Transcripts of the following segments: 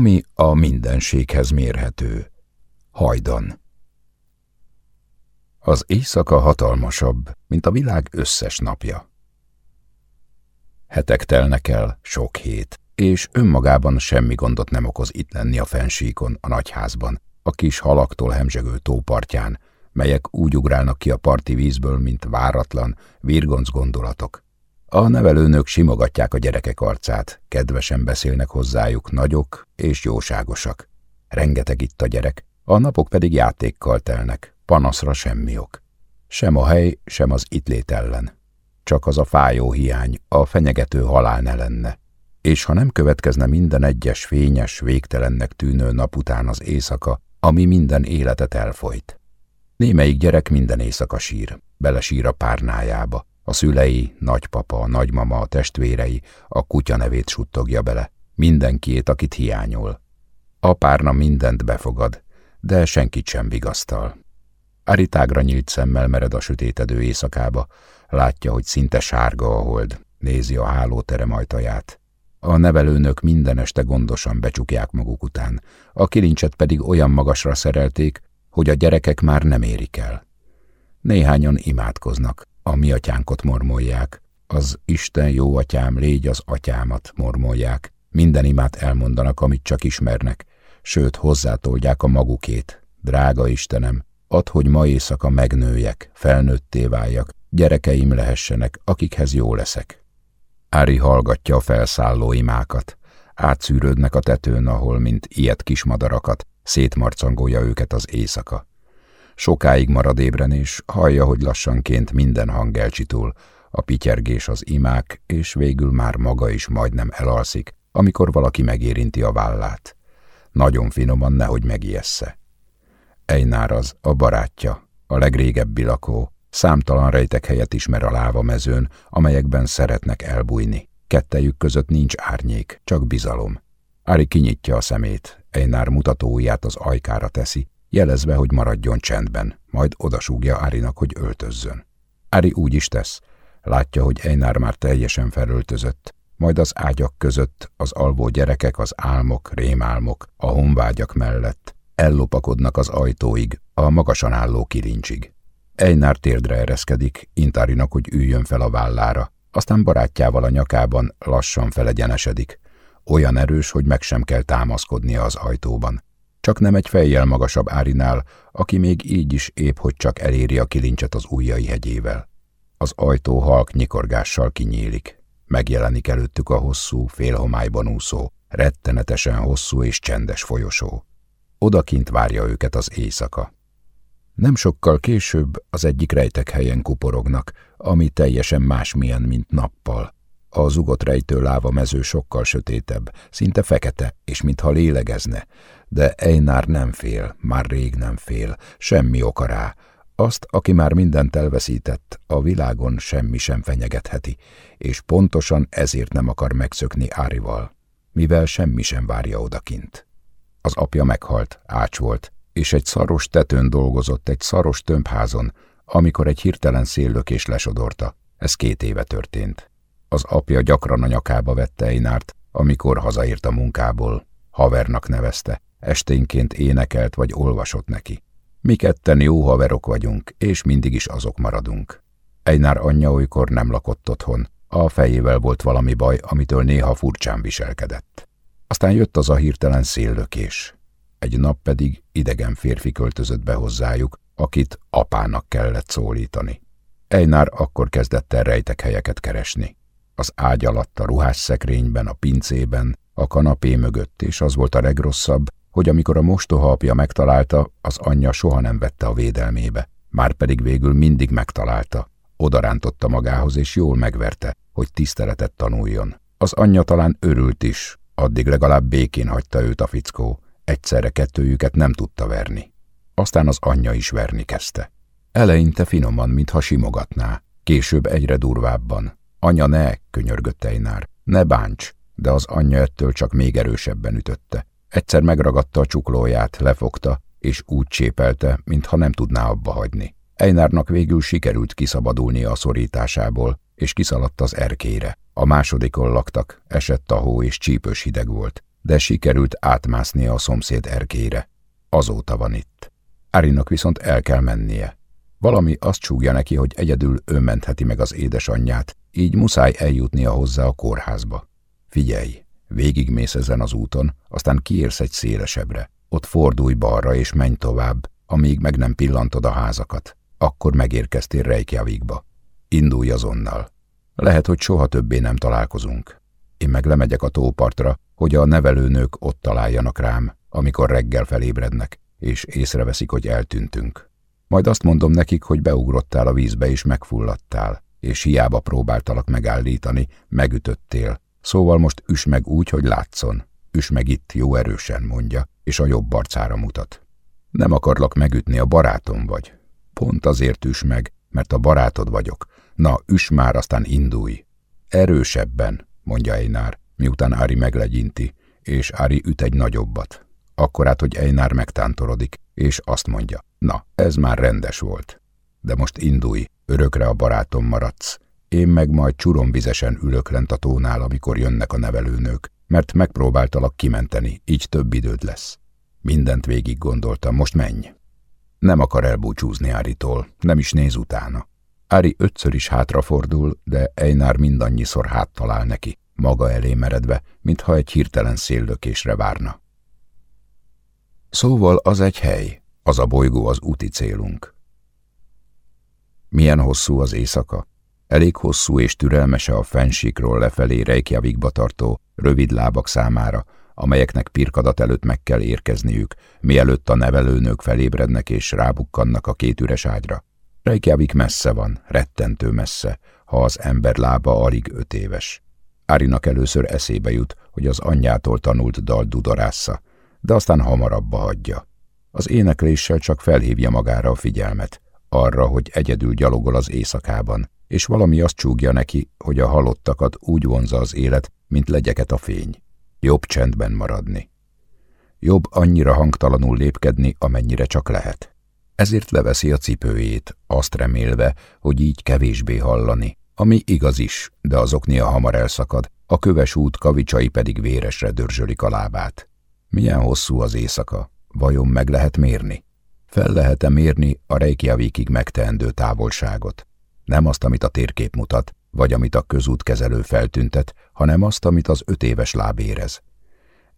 ami a mindenséghez mérhető. Hajdan. Az éjszaka hatalmasabb, mint a világ összes napja. Hetek telnek el, sok hét, és önmagában semmi gondot nem okoz itt lenni a fensíkon, a nagyházban, a kis halaktól hemzsegő tópartján, melyek úgy ugrálnak ki a parti vízből, mint váratlan, virgonc gondolatok. A nevelőnök simogatják a gyerekek arcát, kedvesen beszélnek hozzájuk, nagyok és jóságosak. Rengeteg itt a gyerek, a napok pedig játékkal telnek, panaszra semmi ok. Sem a hely, sem az itt lét ellen. Csak az a fájó hiány, a fenyegető halál ne lenne. És ha nem következne minden egyes fényes, végtelennek tűnő nap után az éjszaka, ami minden életet elfolyt. Némelyik gyerek minden éjszaka sír, belesír a párnájába, a szülei, nagypapa, nagymama, a testvérei, a kutya nevét suttogja bele, mindenkiét, akit hiányol. A párna mindent befogad, de senkit sem vigasztal. Ari tágra nyílt szemmel mered a sötétedő éjszakába, látja, hogy szinte sárga a hold, nézi a hálóterem ajtaját. A nevelőnök minden este gondosan becsukják maguk után, a kilincset pedig olyan magasra szerelték, hogy a gyerekek már nem érik el. Néhányan imádkoznak, a mi atyánkot mormolják, az Isten jó atyám, légy az atyámat mormolják, minden imát elmondanak, amit csak ismernek, sőt hozzátolják a magukét. Drága Istenem, add, hogy ma éjszaka megnőjek, felnőtté váljak, gyerekeim lehessenek, akikhez jó leszek. Ári hallgatja a felszálló imákat, átszűrődnek a tetőn, ahol, mint ilyet kismadarakat, szétmarcangolja őket az éjszaka. Sokáig marad ébren, és hallja, hogy lassanként minden hang elcsitul, a pityergés az imák, és végül már maga is majdnem elalszik, amikor valaki megérinti a vállát. Nagyon finoman, nehogy megijessze. Einár az, a barátja, a legrégebbi lakó, számtalan rejtek helyet ismer a láva mezőn, amelyekben szeretnek elbújni. Kettejük között nincs árnyék, csak bizalom. Ári kinyitja a szemét, Einár mutatóujját az ajkára teszi, jelezve, hogy maradjon csendben, majd odasúgja Árinak, hogy öltözzön. Ári úgy is tesz, látja, hogy Einár már teljesen felöltözött, majd az ágyak között az alvó gyerekek, az álmok, rémálmok, a honvágyak mellett ellopakodnak az ajtóig, a magasan álló kilincsig. Einár térdre ereszkedik, Intárinak, hogy üljön fel a vállára, aztán barátjával a nyakában lassan felegyenesedik. Olyan erős, hogy meg sem kell támaszkodnia az ajtóban. Csak nem egy fejjel magasabb Árinál, aki még így is épp, hogy csak eléri a kilincset az ujjai hegyével. Az ajtó halk nyikorgással kinyílik. Megjelenik előttük a hosszú, félhomályban úszó, rettenetesen hosszú és csendes folyosó. Odakint várja őket az éjszaka. Nem sokkal később az egyik rejtek helyen kuporognak, ami teljesen másmilyen, mint nappal. A zugot rejtő láva mező sokkal sötétebb, szinte fekete, és mintha lélegezne, de Einar nem fél, már rég nem fél, semmi oka rá. Azt, aki már mindent elveszített, a világon semmi sem fenyegetheti, és pontosan ezért nem akar megszökni Árival, mivel semmi sem várja odakint. Az apja meghalt, ács volt, és egy szaros tetőn dolgozott egy szaros tömbházon, amikor egy hirtelen széllökés lesodorta. Ez két éve történt. Az apja gyakran a nyakába vette Einárt, amikor hazaért a munkából. Havernak nevezte, esténként énekelt vagy olvasott neki. Mi ketten jó haverok vagyunk, és mindig is azok maradunk. Einár anyja olykor nem lakott otthon, a fejével volt valami baj, amitől néha furcsán viselkedett. Aztán jött az a hirtelen széllökés. Egy nap pedig idegen férfi költözött be hozzájuk, akit apának kellett szólítani. Einár akkor kezdett el rejtek helyeket keresni. Az ágy alatt, a ruhásszekrényben, a pincében, a kanapé mögött, és az volt a legrosszabb, hogy amikor a mostoha apja megtalálta, az anyja soha nem vette a védelmébe. Már pedig végül mindig megtalálta. Odarántotta magához, és jól megverte, hogy tiszteletet tanuljon. Az anyja talán örült is, addig legalább békén hagyta őt a fickó. Egyszerre kettőjüket nem tudta verni. Aztán az anyja is verni kezdte. Eleinte finoman, mintha simogatná, később egyre durvábban. Anya ne, könyörgött Einár, ne bánts, de az anyja ettől csak még erősebben ütötte. Egyszer megragadta a csuklóját, lefogta, és úgy csépelte, mintha nem tudná abba hagyni. Einárnak végül sikerült kiszabadulnia a szorításából, és kiszaladt az erkére. A másodikon laktak, esett a hó és csípős hideg volt. de sikerült átmásznia a szomszéd erkére. Azóta van itt. Árinak viszont el kell mennie. Valami azt csúgja neki, hogy egyedül ő mentheti meg az édesanyját, így muszáj eljutnia hozzá a kórházba. Figyelj, végigmész ezen az úton, aztán kiérsz egy szélesebbre. Ott fordulj balra és menj tovább, amíg meg nem pillantod a házakat. Akkor megérkeztél Reykjavikba. Indulj azonnal. Lehet, hogy soha többé nem találkozunk. Én meg lemegyek a tópartra, hogy a nevelőnők ott találjanak rám, amikor reggel felébrednek, és észreveszik, hogy eltűntünk. Majd azt mondom nekik, hogy beugrottál a vízbe és megfulladtál, és hiába próbáltalak megállítani, megütöttél. Szóval most üs meg úgy, hogy látszon. Üs meg itt jó erősen, mondja, és a jobb arcára mutat. Nem akarlak megütni, a barátom vagy. Pont azért üs meg, mert a barátod vagyok. Na, üs már, aztán indulj. Erősebben, mondja Einár, miután Ári meglegyinti, és Ári üt egy nagyobbat. Akkorát, hogy Einár megtántorodik, és azt mondja, na, ez már rendes volt. De most indulj, örökre a barátom maradsz. Én meg majd csuromvizesen ülök lent a tónál, amikor jönnek a nevelőnők, mert megpróbáltalak kimenteni, így több időd lesz. Mindent végig gondoltam, most menj. Nem akar elbúcsúzni Áritól, nem is néz utána. Ári ötször is hátrafordul, de Einar mindannyiszor háttalál neki, maga elé meredve, mintha egy hirtelen széllökésre várna. Szóval az egy hely, az a bolygó az úti célunk. Milyen hosszú az éjszaka? Elég hosszú és türelmese a fensíkról lefelé Reykjavikba tartó rövid lábak számára, amelyeknek pirkadat előtt meg kell érkezniük, mielőtt a nevelőnők felébrednek és rábukkannak a két üres ágyra. Reykjavik messze van, rettentő messze, ha az ember lába alig öt éves. Árinak először eszébe jut, hogy az anyjától tanult dal dudorásza, de aztán hamarabb hagyja. Az énekléssel csak felhívja magára a figyelmet, arra, hogy egyedül gyalogol az éjszakában, és valami azt csúgja neki, hogy a halottakat úgy vonza az élet, mint legyeket a fény. Jobb csendben maradni. Jobb annyira hangtalanul lépkedni, amennyire csak lehet. Ezért leveszi a cipőjét, azt remélve, hogy így kevésbé hallani, ami igaz is, de az oknia hamar elszakad, a köves út kavicsai pedig véresre dörzsölik a lábát. Milyen hosszú az éjszaka? Vajon meg lehet mérni? Fel lehet-e mérni a Reykjavikig megteendő távolságot? Nem azt, amit a térkép mutat, vagy amit a közútkezelő feltüntet, hanem azt, amit az öt éves láb érez.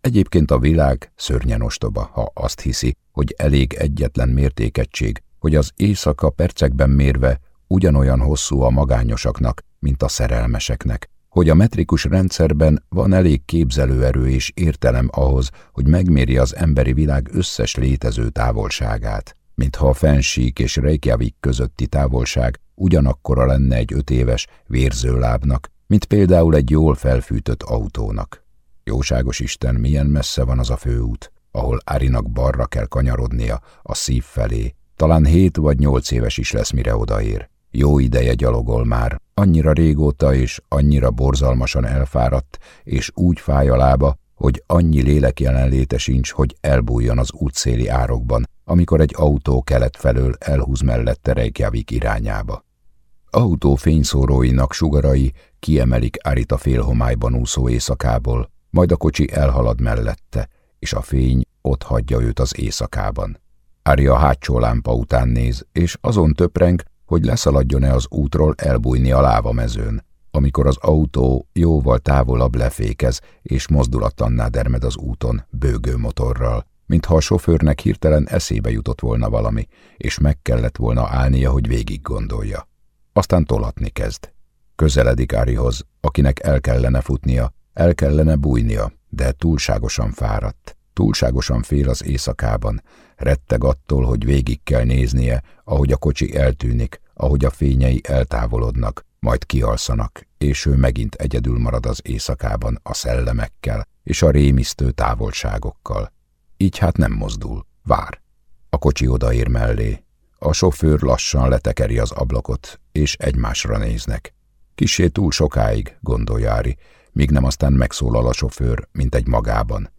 Egyébként a világ szörnyen ostoba, ha azt hiszi, hogy elég egyetlen mértékegység, hogy az éjszaka percekben mérve ugyanolyan hosszú a magányosaknak, mint a szerelmeseknek, hogy a metrikus rendszerben van elég képzelőerő és értelem ahhoz, hogy megméri az emberi világ összes létező távolságát, mintha a fensík és Reykjavik közötti távolság ugyanakkora lenne egy öt éves vérzőlábnak, mint például egy jól felfűtött autónak. Jóságos Isten, milyen messze van az a főút, ahol Árinak balra kell kanyarodnia a szív felé, talán hét vagy nyolc éves is lesz, mire odaér. Jó ideje gyalogol már, annyira régóta és annyira borzalmasan elfáradt, és úgy fáj a lába, hogy annyi lélek jelenléte sincs, hogy elbújjon az útszéli árokban, amikor egy autó kelet felől elhúz mellette Reykjavik irányába. Autó fényszóróinak sugarai kiemelik Arita félhomályban úszó éjszakából, majd a kocsi elhalad mellette, és a fény ott hagyja őt az éjszakában. Ári a hátsó lámpa után néz, és azon töpreng, hogy leszaladjon-e az útról elbújni a lávamezőn, amikor az autó jóval távolabb lefékez, és mozdulatlanná dermed az úton bőgő motorral, mintha a sofőrnek hirtelen eszébe jutott volna valami, és meg kellett volna állnia, hogy végig gondolja. Aztán tolatni kezd. Közeledik Árihoz, akinek el kellene futnia, el kellene bújnia, de túlságosan fáradt, túlságosan fél az éjszakában, retteg attól, hogy végig kell néznie, ahogy a kocsi eltűnik, ahogy a fényei eltávolodnak, majd kialszanak, és ő megint egyedül marad az éjszakában a szellemekkel és a rémisztő távolságokkal. Így hát nem mozdul, vár. A kocsi odaér mellé. A sofőr lassan letekeri az ablakot, és egymásra néznek. Kisé túl sokáig, gondolja Ári, míg nem aztán megszólal a sofőr, mint egy magában.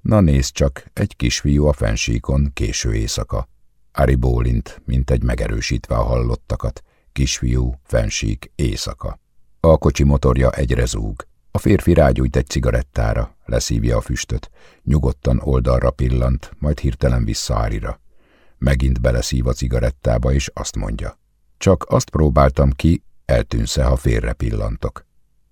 Na nézd csak, egy kisfiú a fensíkon, késő éjszaka. Ari bólint, mint egy megerősítve a hallottakat. Kisfiú, fensík, éjszaka. A kocsi motorja egyre zúg. A férfi rágyújt egy cigarettára, leszívja a füstöt, nyugodtan oldalra pillant, majd hirtelen vissza Arira. Megint beleszív a cigarettába, és azt mondja. Csak azt próbáltam ki, eltűnsz-e, ha félre pillantok.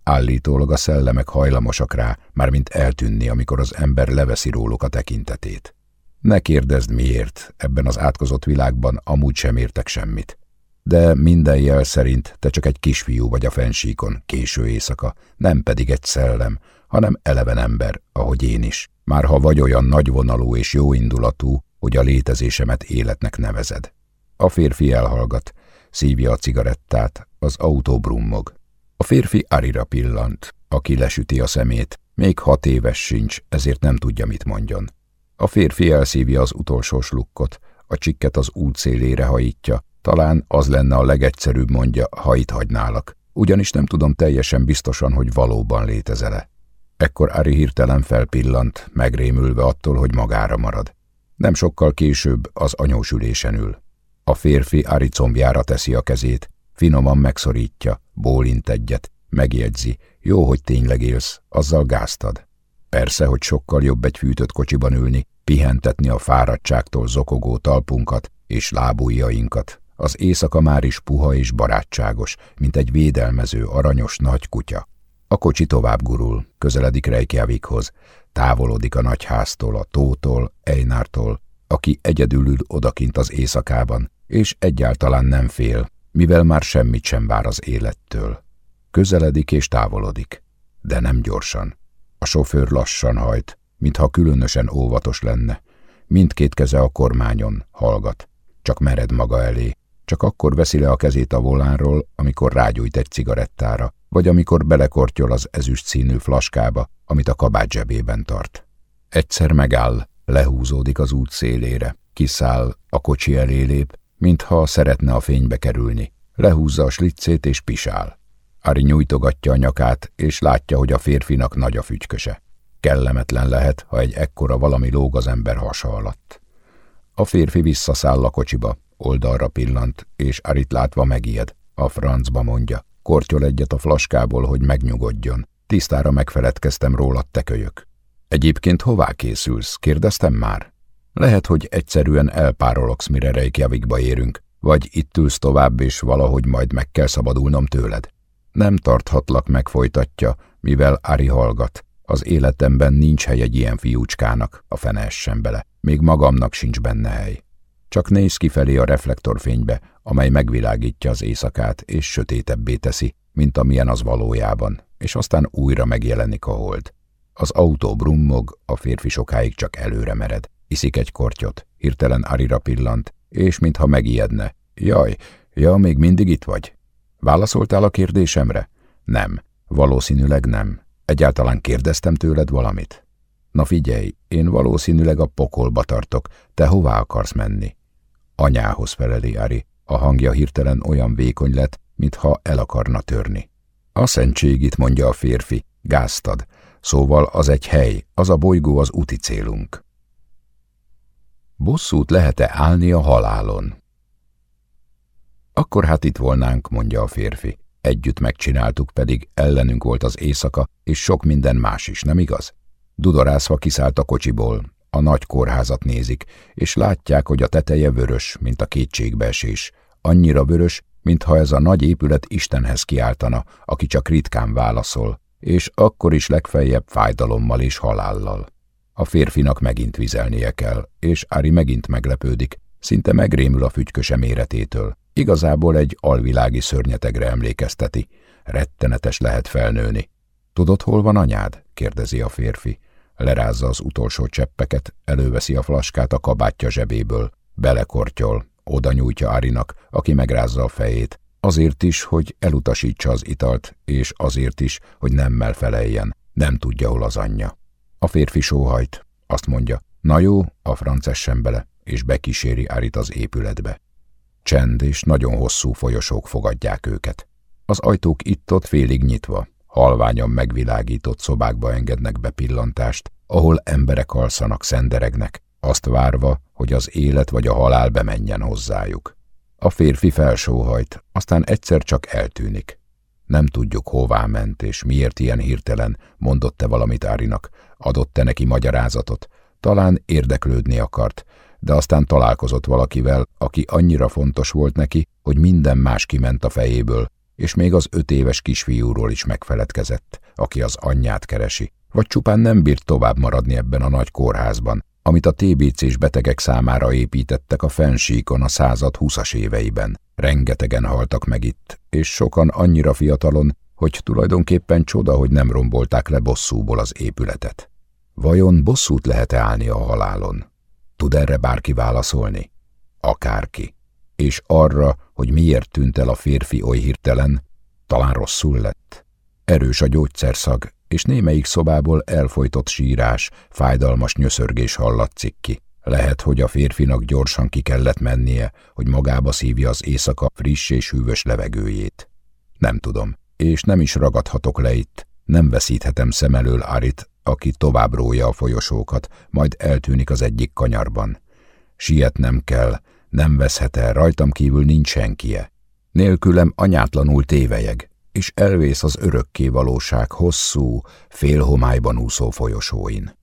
Állítólag a szellemek hajlamosak rá, mármint eltűnni, amikor az ember leveszi róluk a tekintetét. Ne kérdezd miért, ebben az átkozott világban amúgy sem értek semmit. De minden jel szerint te csak egy kisfiú vagy a fensíkon, késő éjszaka, nem pedig egy szellem, hanem eleven ember, ahogy én is. Már ha vagy olyan nagyvonalú és jóindulatú, hogy a létezésemet életnek nevezed. A férfi elhallgat, szívja a cigarettát, az autó brummog. A férfi Arira pillant, aki lesüti a szemét, még hat éves sincs, ezért nem tudja, mit mondjon. A férfi elszívja az utolsó slukkot, a csikket az út szélére hajítja, talán az lenne a legegyszerűbb mondja, ha itt hagynálak, ugyanis nem tudom teljesen biztosan, hogy valóban létezel-e. Ekkor Ari hirtelen felpillant, megrémülve attól, hogy magára marad. Nem sokkal később az anyósülésen ül. A férfi Ari combjára teszi a kezét, finoman megszorítja, bólint egyet, megjegyzi, jó, hogy tényleg élsz, azzal gáztad. Persze, hogy sokkal jobb egy fűtött kocsiban ülni, pihentetni a fáradtságtól zokogó talpunkat és lábujjainkat. Az éjszaka már is puha és barátságos, mint egy védelmező, aranyos nagy kutya. A kocsi tovább gurul, közeledik Reykjavikhoz, távolodik a nagyháztól, a tótól, Einártól, aki egyedül ül odakint az éjszakában, és egyáltalán nem fél, mivel már semmit sem vár az élettől. Közeledik és távolodik, de nem gyorsan. A sofőr lassan hajt, mintha különösen óvatos lenne. Mindkét keze a kormányon, hallgat, csak mered maga elé. Csak akkor veszi le a kezét a volánról, amikor rágyújt egy cigarettára, vagy amikor belekortyol az ezüst színű flaskába, amit a kabát zsebében tart. Egyszer megáll, lehúzódik az út szélére, kiszáll, a kocsi elé lép, mintha szeretne a fénybe kerülni. Lehúzza a slicét és pisál. Ari nyújtogatja a nyakát, és látja, hogy a férfinak nagy a fügyköse. Kellemetlen lehet, ha egy ekkora valami lóg az ember hasa alatt. A férfi visszaszáll a kocsiba, oldalra pillant, és Arit látva megijed. A francba mondja, kortyol egyet a flaskából, hogy megnyugodjon. Tisztára megfeledkeztem rólad, te kölyök. Egyébként hová készülsz? Kérdeztem már. Lehet, hogy egyszerűen elpárologsz, mire Reykjavikba érünk, vagy itt ülsz tovább, és valahogy majd meg kell szabadulnom tőled. Nem tarthatlak meg, mivel Ari hallgat. Az életemben nincs hely egy ilyen fiúcskának, a fene essen bele. Még magamnak sincs benne hely. Csak néz kifelé a reflektorfénybe, amely megvilágítja az éjszakát, és sötétebbé teszi, mint amilyen az valójában, és aztán újra megjelenik a hold. Az autó brummog, a férfi sokáig csak előre mered. Iszik egy kortyot, hirtelen Arira pillant, és mintha megijedne. Jaj, ja, még mindig itt vagy? Válaszoltál a kérdésemre? Nem, valószínűleg nem. Egyáltalán kérdeztem tőled valamit? Na figyelj, én valószínűleg a pokolba tartok, te hová akarsz menni? Anyához feleli Ari, a hangja hirtelen olyan vékony lett, mintha el akarna törni. A szentségit, mondja a férfi, gáztad, szóval az egy hely, az a bolygó az úti célunk. Bosszút lehet-e állni a halálon? Akkor hát itt volnánk, mondja a férfi. Együtt megcsináltuk, pedig ellenünk volt az éjszaka, és sok minden más is, nem igaz? Dudorászva kiszállt a kocsiból, a nagy kórházat nézik, és látják, hogy a teteje vörös, mint a kétségbeesés. Annyira vörös, mintha ez a nagy épület Istenhez kiáltana, aki csak ritkán válaszol, és akkor is legfeljebb fájdalommal és halállal. A férfinak megint vizelnie kell, és Ári megint meglepődik, szinte megrémül a fügyköse méretétől. Igazából egy alvilági szörnyetegre emlékezteti. Rettenetes lehet felnőni. Tudod, hol van anyád? kérdezi a férfi. Lerázza az utolsó cseppeket, előveszi a flaskát a kabátja zsebéből, belekortyol, oda nyújtja Árinak, aki megrázza a fejét. Azért is, hogy elutasítsa az italt, és azért is, hogy nemmel feleljen. Nem tudja, hol az anyja. A férfi sóhajt, azt mondja, na jó, a francessen bele, és bekíséri Árit az épületbe. Csend és nagyon hosszú folyosók fogadják őket. Az ajtók itt-ott félig nyitva, halványan megvilágított szobákba engednek be pillantást, ahol emberek alszanak, szenderegnek, azt várva, hogy az élet vagy a halál bemenjen hozzájuk. A férfi felsóhajt, aztán egyszer csak eltűnik. Nem tudjuk, hová ment, és miért ilyen hirtelen, mondott-e valamit Árinak, adott-e neki magyarázatot, talán érdeklődni akart, de aztán találkozott valakivel, aki annyira fontos volt neki, hogy minden más kiment a fejéből, és még az öt éves kisfiúról is megfeledkezett, aki az anyját keresi, vagy csupán nem bírt tovább maradni ebben a nagy kórházban, amit a TBC-s betegek számára építettek a fensíkon a század húszas éveiben. Rengetegen haltak meg itt, és sokan annyira fiatalon, hogy tulajdonképpen csoda, hogy nem rombolták le bosszúból az épületet. Vajon bosszút lehet-e állni a halálon? Tud erre bárki válaszolni? Akárki. És arra, hogy miért tűnt el a férfi oly hirtelen, talán rosszul lett. Erős a gyógyszerszag, és némelyik szobából elfolytott sírás, fájdalmas nyöszörgés hallatszik ki. Lehet, hogy a férfinak gyorsan ki kellett mennie, hogy magába szívja az éjszaka friss és hűvös levegőjét. Nem tudom, és nem is ragadhatok le itt, nem veszíthetem szem elől Arit, aki tovább rója a folyosókat, majd eltűnik az egyik kanyarban. Sietnem kell, nem veszhet el, rajtam kívül nincs senkie. Nélkülem anyátlanul tévejeg, és elvész az örökké valóság hosszú, félhomályban úszó folyosóin.